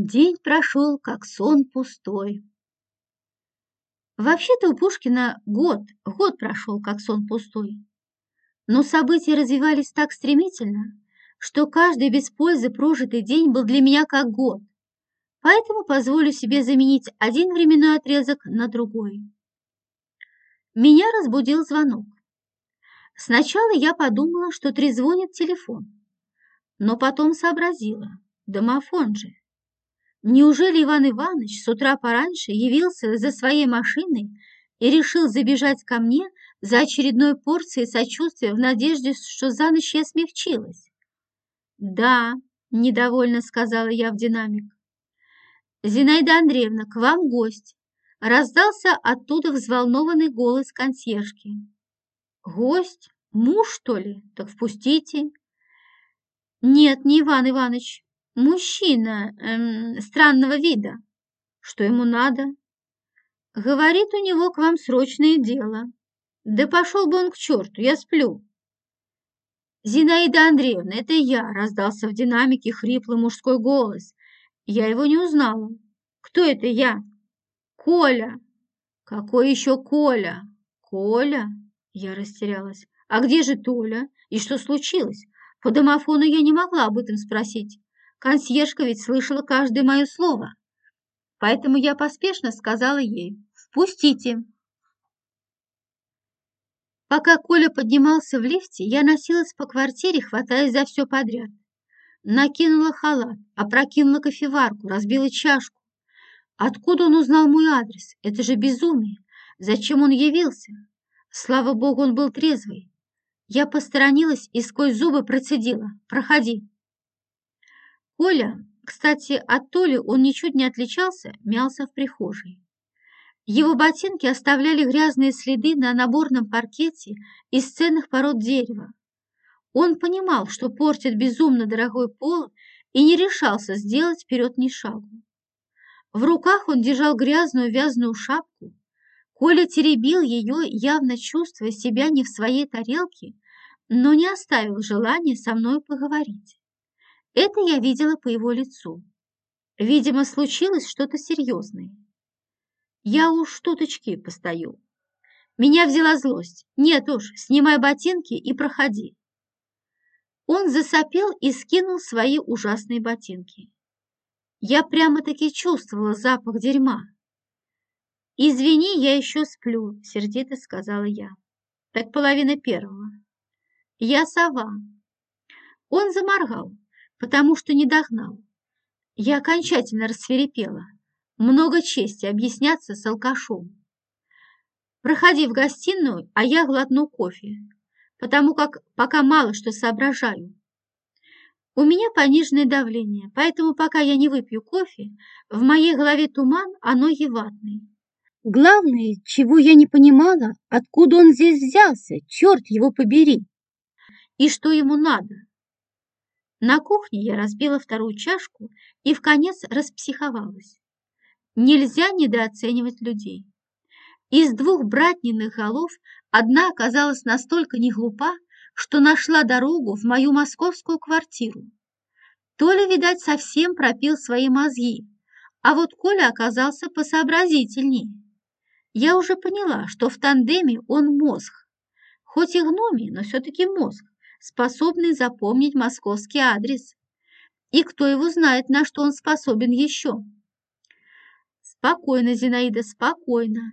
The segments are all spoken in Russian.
День прошел, как сон пустой. Вообще-то у Пушкина год, год прошел, как сон пустой. Но события развивались так стремительно, что каждый без пользы прожитый день был для меня как год. Поэтому позволю себе заменить один временной отрезок на другой. Меня разбудил звонок. Сначала я подумала, что трезвонит телефон, но потом сообразила, домофон же. Неужели Иван Иванович с утра пораньше явился за своей машиной и решил забежать ко мне за очередной порцией сочувствия в надежде, что за ночь я смягчилась? «Да», — недовольно сказала я в динамик. «Зинаида Андреевна, к вам гость!» Раздался оттуда взволнованный голос консьержки. «Гость? Муж, что ли? Так впустите!» «Нет, не Иван Иванович, Мужчина эм, странного вида. Что ему надо? Говорит, у него к вам срочное дело. Да пошел бы он к черту, я сплю. Зинаида Андреевна, это я, раздался в динамике хриплый мужской голос. Я его не узнала. Кто это я? Коля. Какой еще Коля? Коля? Я растерялась. А где же Толя? И что случилось? По домофону я не могла об этом спросить. Консьержка ведь слышала каждое мое слово. Поэтому я поспешно сказала ей «Впустите». Пока Коля поднимался в лифте, я носилась по квартире, хватаясь за все подряд. Накинула халат, опрокинула кофеварку, разбила чашку. Откуда он узнал мой адрес? Это же безумие. Зачем он явился? Слава богу, он был трезвый. Я посторонилась и сквозь зубы процедила. «Проходи». Коля, кстати, от Толи он ничуть не отличался, мялся в прихожей. Его ботинки оставляли грязные следы на наборном паркете из ценных пород дерева. Он понимал, что портит безумно дорогой пол и не решался сделать вперед ни шагу. В руках он держал грязную вязаную шапку. Коля теребил ее, явно чувствуя себя не в своей тарелке, но не оставил желания со мной поговорить. Это я видела по его лицу. Видимо, случилось что-то серьезное. Я уж туточки постою. Меня взяла злость. Нет уж, снимай ботинки и проходи. Он засопел и скинул свои ужасные ботинки. Я прямо-таки чувствовала запах дерьма. «Извини, я еще сплю», — сердито сказала я. «Так половина первого». «Я сова». Он заморгал, потому что не догнал. Я окончательно рассверепела. Много чести объясняться с алкашом. Проходи в гостиную, а я глотну кофе, потому как пока мало что соображаю. У меня пониженное давление, поэтому пока я не выпью кофе, в моей голове туман, оно еватный. Главное, чего я не понимала, откуда он здесь взялся, черт его побери. И что ему надо? На кухне я разбила вторую чашку и в конец распсиховалась. Нельзя недооценивать людей. Из двух братниных голов одна оказалась настолько неглупа, что нашла дорогу в мою московскую квартиру. Толя, видать, совсем пропил свои мозги, а вот Коля оказался посообразительнее. Я уже поняла, что в тандеме он мозг. Хоть и гномий, но все-таки мозг способный запомнить московский адрес. И кто его знает, на что он способен еще. Спокойно, Зинаида, спокойно.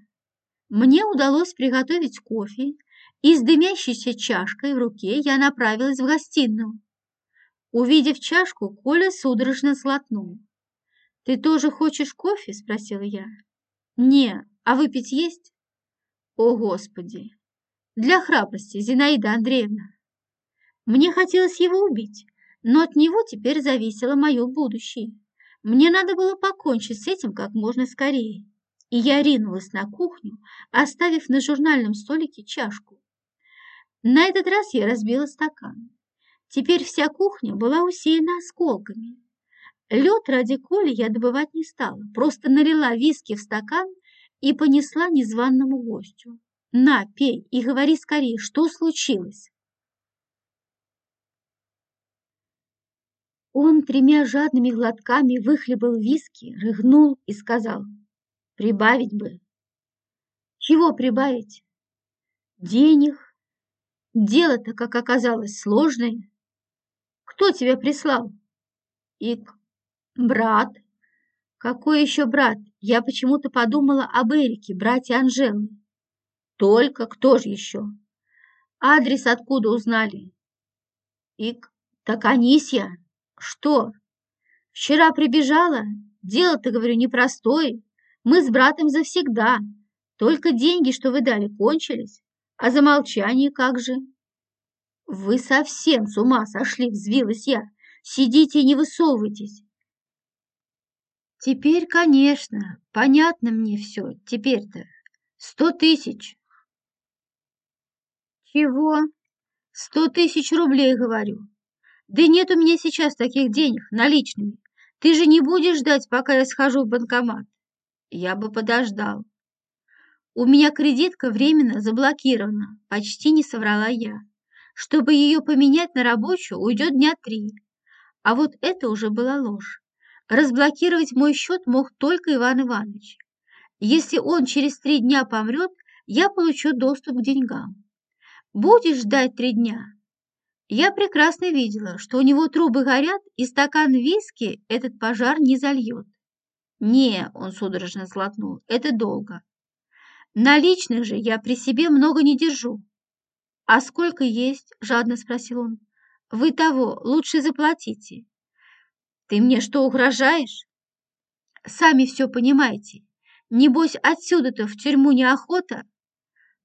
Мне удалось приготовить кофе, и с дымящейся чашкой в руке я направилась в гостиную. Увидев чашку, Коля судорожно сглотнул. «Ты тоже хочешь кофе?» – спросила я. «Не, а выпить есть?» «О, Господи! Для храбрости, Зинаида Андреевна!» Мне хотелось его убить, но от него теперь зависело мое будущее. Мне надо было покончить с этим как можно скорее. И я ринулась на кухню, оставив на журнальном столике чашку. На этот раз я разбила стакан. Теперь вся кухня была усеяна осколками. Лед ради Коли я добывать не стала, просто налила виски в стакан и понесла незваному гостю. «На, пей и говори скорее, что случилось?» Он тремя жадными глотками выхлебал виски, рыгнул и сказал, «Прибавить бы». «Чего прибавить?» «Денег. Дело-то, как оказалось, сложное. Кто тебя прислал?» «Ик, брат». «Какой еще брат? Я почему-то подумала об Эрике, брате Анжелы». «Только кто же еще?» «Адрес откуда узнали?» «Ик, так Анисья». «Что?» «Вчера прибежала. Дело-то, говорю, непростое. Мы с братом завсегда. Только деньги, что вы дали, кончились. А за молчание как же?» «Вы совсем с ума сошли!» – взвилась я. «Сидите и не высовывайтесь. Теперь, конечно, понятно мне все, теперь-то. Сто тысяч. Чего? Сто тысяч рублей, говорю. Да нет у меня сейчас таких денег наличными. Ты же не будешь ждать, пока я схожу в банкомат? Я бы подождал. У меня кредитка временно заблокирована, почти не соврала я. Чтобы ее поменять на рабочую, уйдет дня три. А вот это уже была ложь. Разблокировать мой счет мог только Иван Иванович. Если он через три дня помрет, я получу доступ к деньгам. Будешь ждать три дня? Я прекрасно видела, что у него трубы горят, и стакан виски этот пожар не зальет. Не, он судорожно сглотнул, это долго. Наличных же я при себе много не держу. А сколько есть? Жадно спросил он. Вы того лучше заплатите. Ты мне что, угрожаешь? Сами все понимаете. Небось, отсюда-то в тюрьму неохота.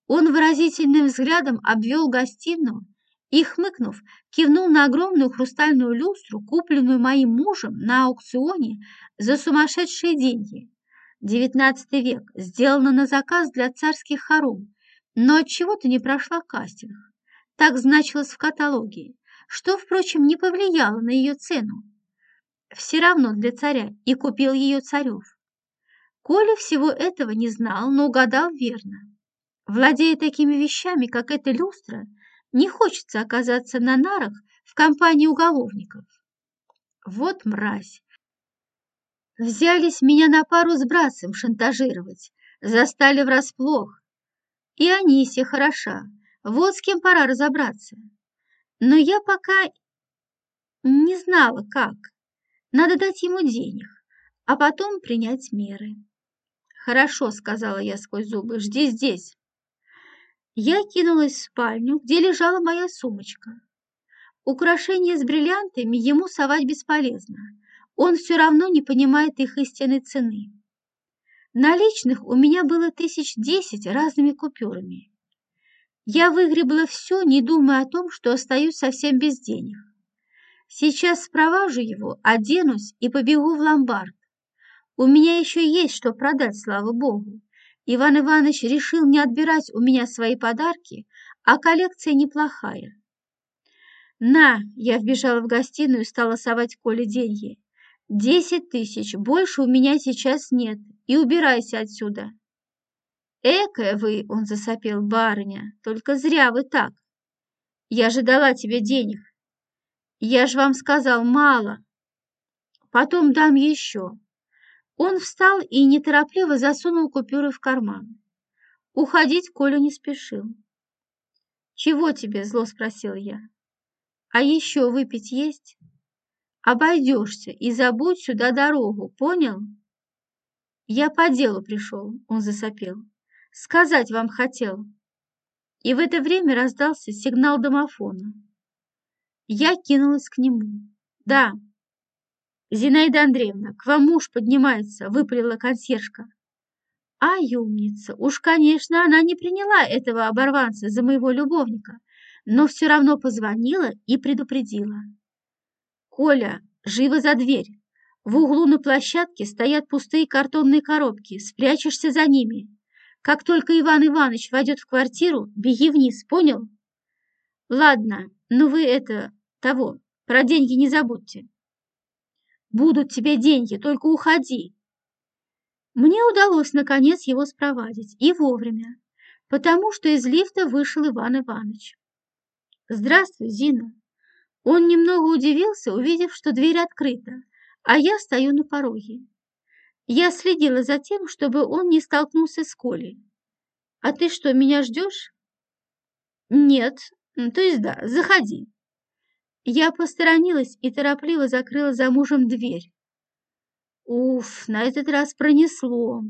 Он выразительным взглядом обвел гостиную и, хмыкнув, кивнул на огромную хрустальную люстру, купленную моим мужем на аукционе за сумасшедшие деньги. Девятнадцатый век, сделана на заказ для царских хором, но от чего то не прошла кастинг. Так значилось в каталоге, что, впрочем, не повлияло на ее цену все равно для царя, и купил ее царев. Коля всего этого не знал, но угадал верно. Владея такими вещами, как эта люстра, не хочется оказаться на нарах в компании уголовников. Вот мразь! Взялись меня на пару с братцем шантажировать, застали врасплох. И Анисия хороша, вот с кем пора разобраться. Но я пока не знала, как. Надо дать ему денег, а потом принять меры. «Хорошо», — сказала я сквозь зубы, — «жди здесь». Я кинулась в спальню, где лежала моя сумочка. Украшения с бриллиантами ему совать бесполезно. Он все равно не понимает их истинной цены. Наличных у меня было тысяч десять разными купюрами. Я выгребла все, не думая о том, что остаюсь совсем без денег. Сейчас спроважу его, оденусь и побегу в ломбард. У меня еще есть что продать, слава богу. Иван Иванович решил не отбирать у меня свои подарки, а коллекция неплохая. «На!» – я вбежала в гостиную и стала совать Коле деньги. «Десять тысяч, больше у меня сейчас нет, и убирайся отсюда!» «Экая вы!» – он засопел, барыня, «только зря вы так! Я же дала тебе денег, я же вам сказал, мало. Потом дам еще. Он встал и неторопливо засунул купюры в карман. Уходить Коля не спешил. «Чего тебе?» – зло спросил я. «А еще выпить есть?» «Обойдешься и забудь сюда дорогу, понял?» «Я по делу пришел», – он засопел. «Сказать вам хотел». И в это время раздался сигнал домофона. Я кинулась к нему. «Да». «Зинаида Андреевна, к вам муж поднимается», — выпалила консьержка. Ай, умница! Уж, конечно, она не приняла этого оборванца за моего любовника, но все равно позвонила и предупредила. «Коля, живо за дверь! В углу на площадке стоят пустые картонные коробки, спрячешься за ними. Как только Иван Иванович войдет в квартиру, беги вниз, понял?» «Ладно, ну вы это, того, про деньги не забудьте. Будут тебе деньги, только уходи. Мне удалось, наконец, его спровадить, и вовремя, потому что из лифта вышел Иван Иванович. Здравствуй, Зина. Он немного удивился, увидев, что дверь открыта, а я стою на пороге. Я следила за тем, чтобы он не столкнулся с Колей. «А ты что, меня ждешь?» «Нет, то есть да, заходи». Я посторонилась и торопливо закрыла за мужем дверь. Уф, на этот раз пронесло.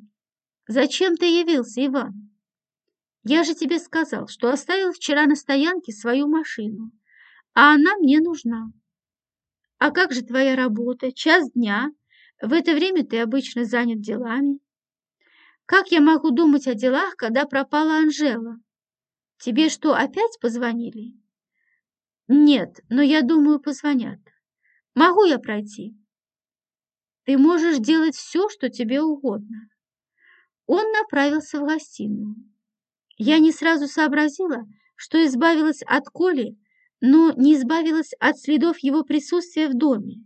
Зачем ты явился, Иван? Я же тебе сказал, что оставил вчера на стоянке свою машину, а она мне нужна. А как же твоя работа? Час дня? В это время ты обычно занят делами. Как я могу думать о делах, когда пропала Анжела? Тебе что, опять позвонили? Нет, но я думаю, позвонят. Могу я пройти? Ты можешь делать все, что тебе угодно. Он направился в гостиную. Я не сразу сообразила, что избавилась от Коли, но не избавилась от следов его присутствия в доме.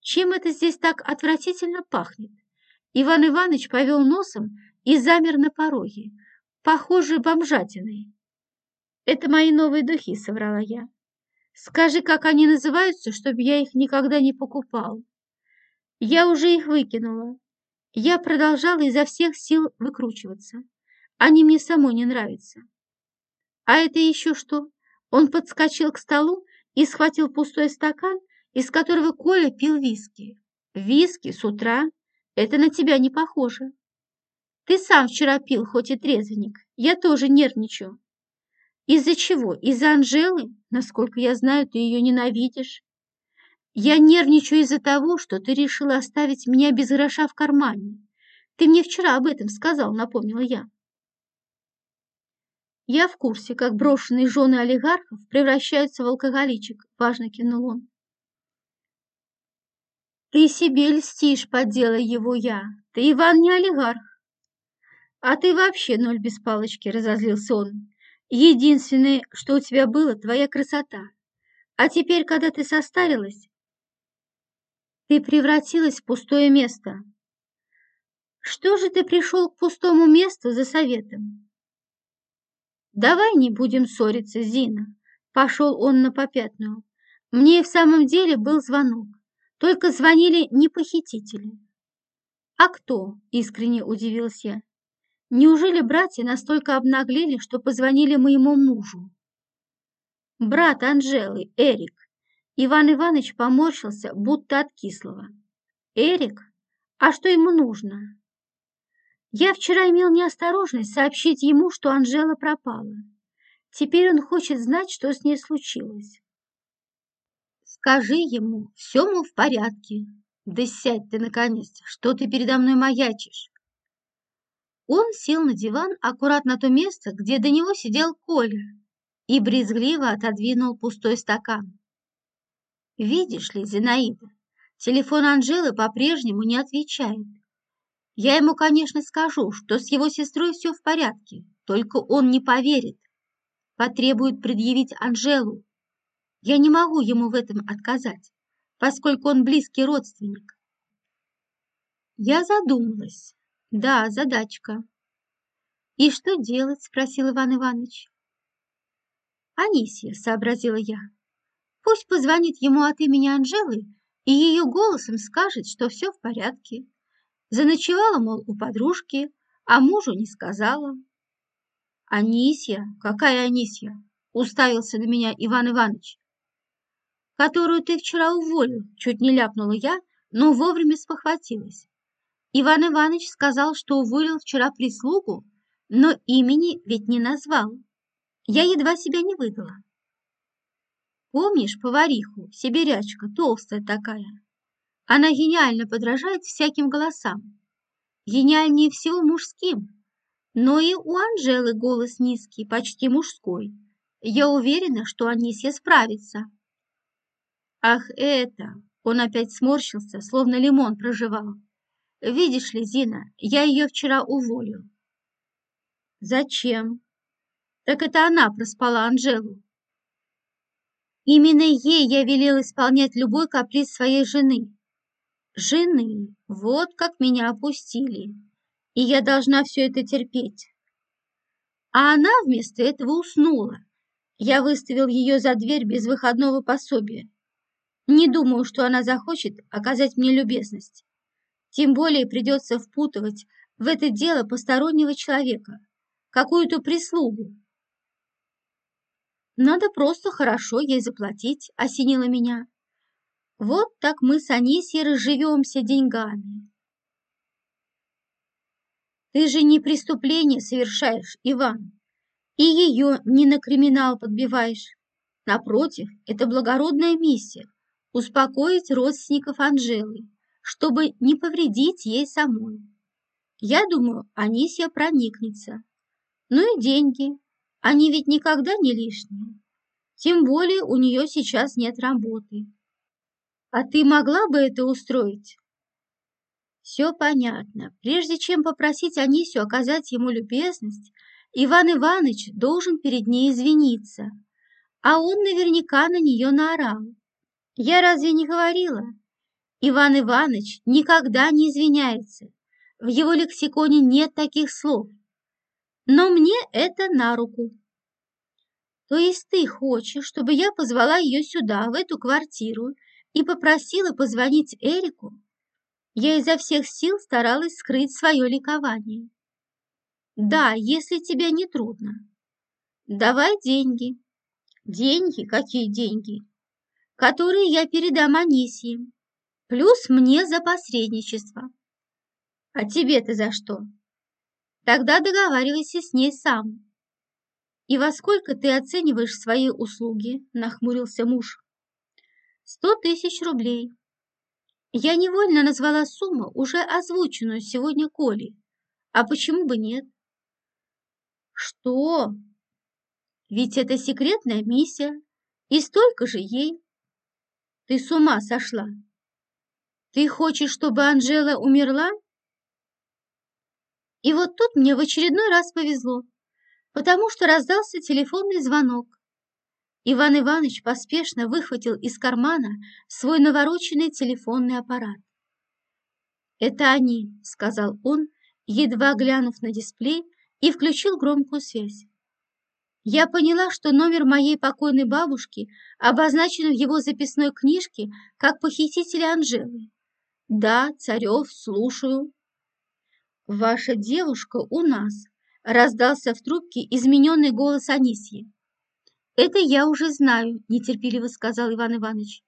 Чем это здесь так отвратительно пахнет? Иван Иванович повел носом и замер на пороге, похожий бомжатиной. «Это мои новые духи», — соврала я. «Скажи, как они называются, чтобы я их никогда не покупал». Я уже их выкинула. Я продолжала изо всех сил выкручиваться. Они мне самой не нравятся. А это еще что? Он подскочил к столу и схватил пустой стакан, из которого Коля пил виски. Виски с утра? Это на тебя не похоже. Ты сам вчера пил, хоть и трезвенник. Я тоже нервничаю. Из-за чего? Из-за Анжелы? Насколько я знаю, ты ее ненавидишь. Я нервничаю из-за того, что ты решила оставить меня без гроша в кармане. Ты мне вчера об этом сказал, напомнила я. Я в курсе, как брошенные жены олигархов превращаются в алкоголичек, важно кивнул он. Ты себе льстишь, подделай его я. Ты, Иван, не олигарх. А ты вообще ноль без палочки, разозлился он. Единственное, что у тебя было, твоя красота. А теперь, когда ты состарилась, ты превратилась в пустое место. Что же ты пришел к пустому месту за советом? Давай не будем ссориться, Зина. Пошел он на попятную. Мне в самом деле был звонок. Только звонили не похитители. А кто? Искренне удивился я. Неужели братья настолько обнаглели, что позвонили моему мужу? Брат Анжелы, Эрик. Иван Иванович поморщился, будто от кислого. «Эрик? А что ему нужно?» «Я вчера имел неосторожность сообщить ему, что Анжела пропала. Теперь он хочет знать, что с ней случилось». «Скажи ему, все, мол, в порядке. Да сядь ты, наконец, что ты передо мной маячишь?» Он сел на диван аккуратно то место, где до него сидел Коля, и брезгливо отодвинул пустой стакан. Видишь ли, Зинаида, телефон Анжелы по-прежнему не отвечает. Я ему, конечно, скажу, что с его сестрой все в порядке, только он не поверит. Потребует предъявить Анжелу. Я не могу ему в этом отказать, поскольку он близкий родственник. Я задумалась. Да, задачка. И что делать? Спросил Иван Иванович. Анисия, сообразила я. Пусть позвонит ему от имени Анжелы и ее голосом скажет, что все в порядке. Заночевала, мол, у подружки, а мужу не сказала. «Анисья? Какая Анисья?» — уставился на меня Иван Иванович. «Которую ты вчера уволил», — чуть не ляпнула я, но вовремя спохватилась. Иван Иванович сказал, что уволил вчера прислугу, но имени ведь не назвал. Я едва себя не выдала. Помнишь повариху, сибирячка, толстая такая? Она гениально подражает всяким голосам. Гениальнее всего мужским. Но и у Анжелы голос низкий, почти мужской. Я уверена, что Анисья справится. Ах, это! Он опять сморщился, словно лимон проживал. Видишь ли, Зина, я ее вчера уволил. Зачем? Так это она проспала Анжелу. Именно ей я велел исполнять любой каприз своей жены. Жены, вот как меня опустили, и я должна все это терпеть. А она вместо этого уснула. Я выставил ее за дверь без выходного пособия. Не думаю, что она захочет оказать мне любезность. Тем более придется впутывать в это дело постороннего человека, какую-то прислугу. Надо просто хорошо ей заплатить, осенило меня. Вот так мы с Анисьей разживемся деньгами. Ты же не преступление совершаешь, Иван, и ее не на криминал подбиваешь. Напротив, это благородная миссия – успокоить родственников Анжелы, чтобы не повредить ей самой. Я думаю, Анисия проникнется. Ну и деньги, они ведь никогда не лишние. Тем более у нее сейчас нет работы. А ты могла бы это устроить? Все понятно. Прежде чем попросить Анисю оказать ему любезность, Иван Иванович должен перед ней извиниться. А он наверняка на нее наорал. Я разве не говорила? Иван Иванович никогда не извиняется. В его лексиконе нет таких слов. Но мне это на руку. То есть ты хочешь, чтобы я позвала ее сюда, в эту квартиру, и попросила позвонить Эрику? Я изо всех сил старалась скрыть свое ликование. Да, если тебе не трудно. Давай деньги. Деньги? Какие деньги? Которые я передам Анисье. Плюс мне за посредничество. А тебе-то за что? Тогда договаривайся с ней сам. «И во сколько ты оцениваешь свои услуги?» – нахмурился муж. «Сто тысяч рублей». Я невольно назвала сумму, уже озвученную сегодня Колей. А почему бы нет? Что? Ведь это секретная миссия, и столько же ей. Ты с ума сошла. Ты хочешь, чтобы Анжела умерла? И вот тут мне в очередной раз повезло потому что раздался телефонный звонок. Иван Иванович поспешно выхватил из кармана свой навороченный телефонный аппарат. «Это они», — сказал он, едва глянув на дисплей, и включил громкую связь. Я поняла, что номер моей покойной бабушки обозначен в его записной книжке как похититель Анжелы. «Да, Царев, слушаю». «Ваша девушка у нас», Раздался в трубке измененный голос Анисьи. «Это я уже знаю», – нетерпеливо сказал Иван Иванович.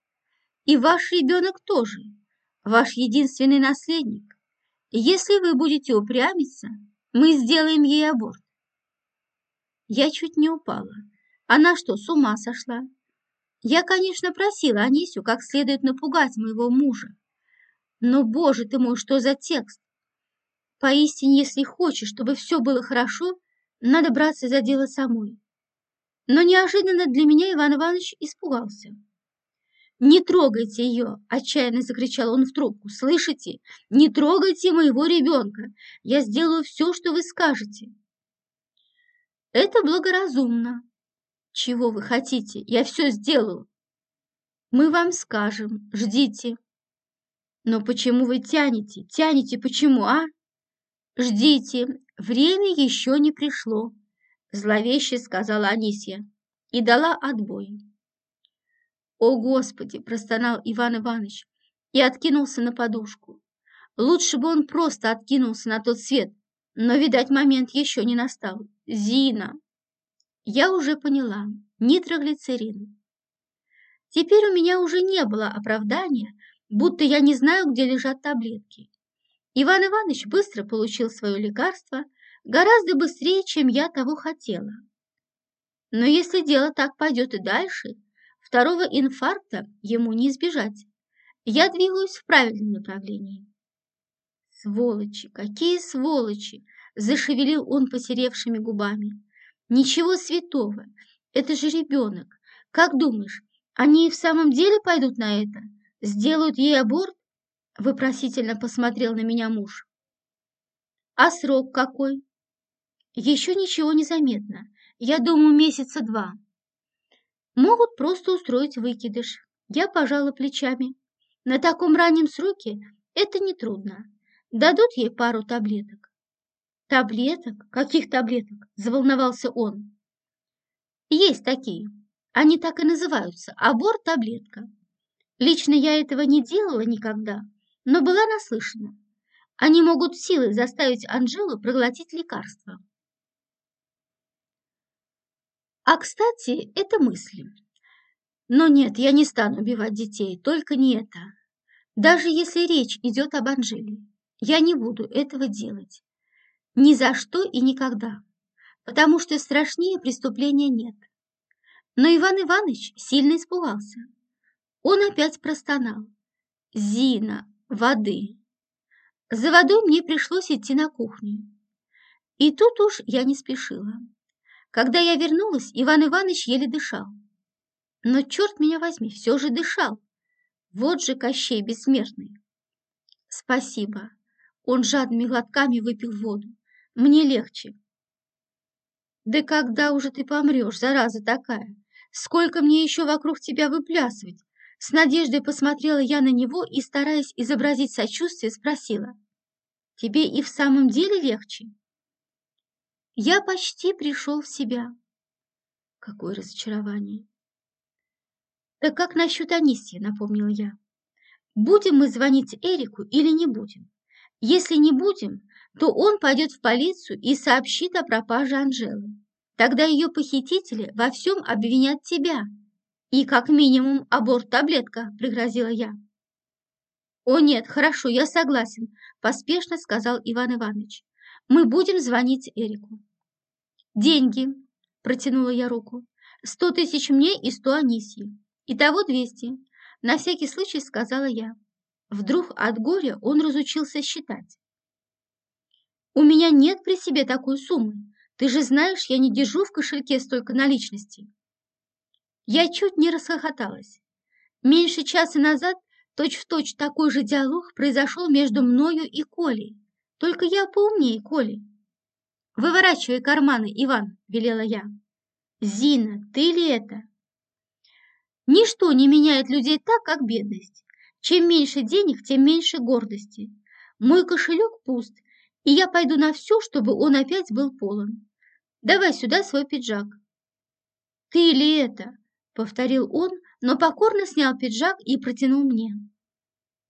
«И ваш ребенок тоже, ваш единственный наследник. Если вы будете упрямиться, мы сделаем ей аборт». Я чуть не упала. Она что, с ума сошла? Я, конечно, просила Анисю как следует напугать моего мужа. Но, боже ты мой, что за текст? Поистине, если хочешь, чтобы все было хорошо, надо браться за дело самой. Но неожиданно для меня Иван Иванович испугался. «Не трогайте ее!» – отчаянно закричал он в трубку. «Слышите? Не трогайте моего ребенка! Я сделаю все, что вы скажете!» «Это благоразумно!» «Чего вы хотите? Я все сделаю!» «Мы вам скажем. Ждите!» «Но почему вы тянете? Тянете почему, а?» «Ждите, время еще не пришло», – зловеще сказала Анисья и дала отбой. «О, Господи!» – простонал Иван Иванович и откинулся на подушку. Лучше бы он просто откинулся на тот свет, но, видать, момент еще не настал. «Зина!» Я уже поняла, нитроглицерин. Теперь у меня уже не было оправдания, будто я не знаю, где лежат таблетки. Иван Иванович быстро получил свое лекарство, гораздо быстрее, чем я того хотела. Но если дело так пойдет и дальше, второго инфаркта ему не избежать. Я двигаюсь в правильном направлении. Сволочи, какие сволочи! Зашевелил он посеревшими губами. Ничего святого, это же ребенок. Как думаешь, они и в самом деле пойдут на это? Сделают ей аборт? Вопросительно посмотрел на меня муж. А срок какой? Еще ничего не заметно. Я думаю, месяца два. Могут просто устроить выкидыш. Я пожала плечами. На таком раннем сроке это нетрудно. Дадут ей пару таблеток. Таблеток? Каких таблеток? Заволновался он. Есть такие. Они так и называются – аборт-таблетка. Лично я этого не делала никогда, но была наслышана. Они могут силой заставить Анжелу проглотить лекарство. А, кстати, это мысли. Но нет, я не стану убивать детей, только не это. Даже если речь идет об Анжеле, я не буду этого делать. Ни за что и никогда, потому что страшнее преступления нет. Но Иван Иванович сильно испугался. Он опять простонал. «Зина, воды!» За водой мне пришлось идти на кухню. И тут уж я не спешила. Когда я вернулась, Иван Иванович еле дышал. Но, черт меня возьми, все же дышал. Вот же Кощей бессмертный. Спасибо. Он жадными глотками выпил воду. Мне легче. Да когда уже ты помрешь, зараза такая? Сколько мне еще вокруг тебя выплясывать? С надеждой посмотрела я на него и, стараясь изобразить сочувствие, спросила. Тебе и в самом деле легче? Я почти пришел в себя. Какое разочарование. Так как насчет Анисьи, напомнил я. Будем мы звонить Эрику или не будем? Если не будем, то он пойдет в полицию и сообщит о пропаже Анжелы. Тогда ее похитители во всем обвинят тебя. И как минимум аборт-таблетка, пригрозила я. О нет, хорошо, я согласен, поспешно сказал Иван Иванович. Мы будем звонить Эрику. Деньги, протянула я руку. Сто тысяч мне и сто Анисьи. Итого двести. На всякий случай сказала я. Вдруг от горя он разучился считать. У меня нет при себе такой суммы. Ты же знаешь, я не держу в кошельке столько наличности. Я чуть не расхохоталась. Меньше часа назад точь-в-точь точь такой же диалог произошел между мною и Колей. Только я поумнее Коли. «Выворачивай карманы, Иван», — велела я. «Зина, ты ли это?» Ничто не меняет людей так, как бедность. Чем меньше денег, тем меньше гордости. Мой кошелек пуст, и я пойду на все, чтобы он опять был полон. Давай сюда свой пиджак. Ты ли это? Повторил он, но покорно снял пиджак и протянул мне.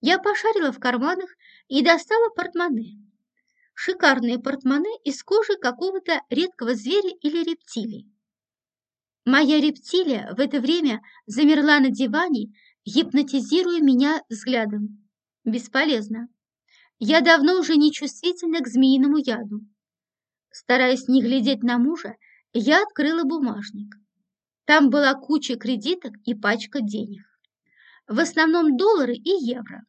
Я пошарила в карманах и достала портмоне. Шикарные портмоне из кожи какого-то редкого зверя или рептилии. Моя рептилия в это время замерла на диване, гипнотизируя меня взглядом. Бесполезно. Я давно уже не чувствительна к змеиному яду. Стараясь не глядеть на мужа, я открыла бумажник. Там была куча кредиток и пачка денег. В основном доллары и евро.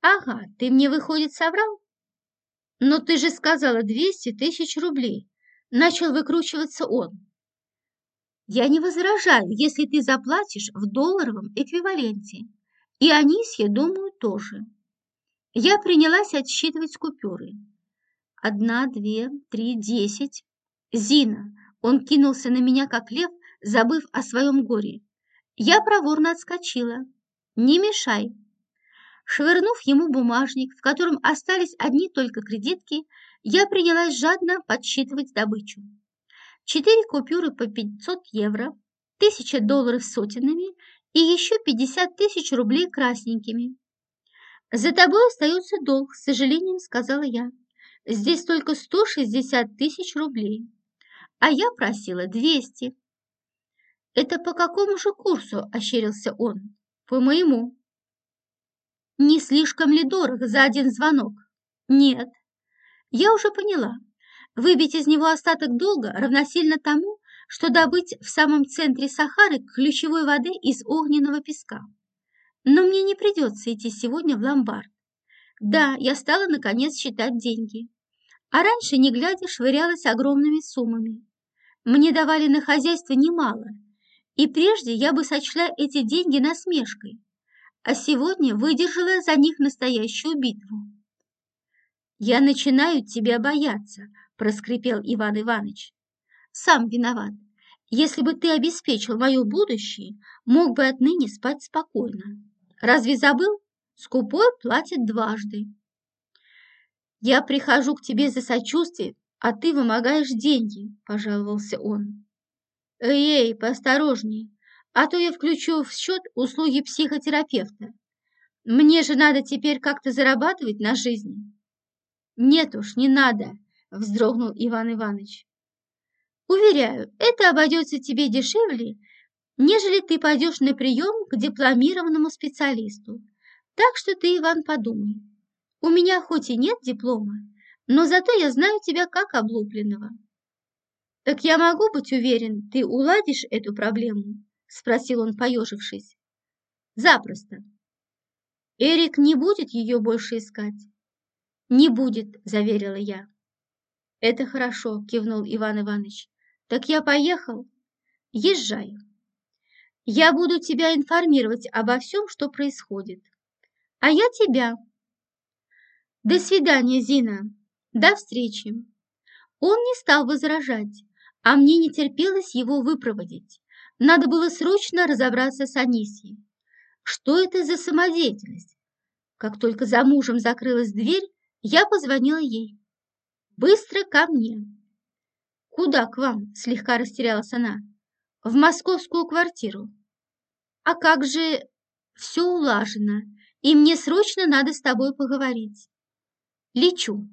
Ага, ты мне, выходит, соврал? Но ты же сказала 200 тысяч рублей. Начал выкручиваться он. Я не возражаю, если ты заплатишь в долларовом эквиваленте. И Анисья, думаю, тоже. Я принялась отсчитывать купюры. Одна, две, три, десять. Зина, он кинулся на меня, как лев, забыв о своем горе. Я проворно отскочила. Не мешай. Швырнув ему бумажник, в котором остались одни только кредитки, я принялась жадно подсчитывать добычу. Четыре купюры по 500 евро, тысяча долларов сотенными и еще 50 тысяч рублей красненькими. «За тобой остается долг, с сожалением сказала я. Здесь только 160 тысяч рублей, а я просила 200. «Это по какому же курсу?» – ощерился он. «По моему». «Не слишком ли дорого за один звонок?» «Нет». «Я уже поняла. Выбить из него остаток долга равносильно тому, что добыть в самом центре Сахары ключевой воды из огненного песка. Но мне не придется идти сегодня в ломбард. Да, я стала наконец считать деньги. А раньше, не глядя, швырялась огромными суммами. Мне давали на хозяйство немало, и прежде я бы сочла эти деньги насмешкой, а сегодня выдержала за них настоящую битву. «Я начинаю тебя бояться», проскрипел Иван Иванович. Сам виноват. Если бы ты обеспечил мое будущее, мог бы отныне спать спокойно. Разве забыл? Скупой платит дважды. Я прихожу к тебе за сочувствием, а ты вымогаешь деньги, пожаловался он. Эй, поосторожнее, а то я включу в счет услуги психотерапевта. Мне же надо теперь как-то зарабатывать на жизнь. Нет уж, не надо, вздрогнул Иван Иванович. Уверяю, это обойдется тебе дешевле, нежели ты пойдешь на прием к дипломированному специалисту. Так что ты, Иван, подумай. У меня хоть и нет диплома, но зато я знаю тебя как облупленного. Так я могу быть уверен, ты уладишь эту проблему? Спросил он, поежившись. Запросто. Эрик не будет ее больше искать? Не будет, заверила я. Это хорошо, кивнул Иван Иванович. Так я поехал? Езжай. Я буду тебя информировать обо всем, что происходит. А я тебя. До свидания, Зина. До встречи. Он не стал возражать, а мне не терпелось его выпроводить. Надо было срочно разобраться с Анисией. Что это за самодеятельность? Как только за мужем закрылась дверь, я позвонила ей. «Быстро ко мне!» «Куда к вам?» – слегка растерялась она. «В московскую квартиру». «А как же...» «Все улажено, и мне срочно надо с тобой поговорить». «Лечу»,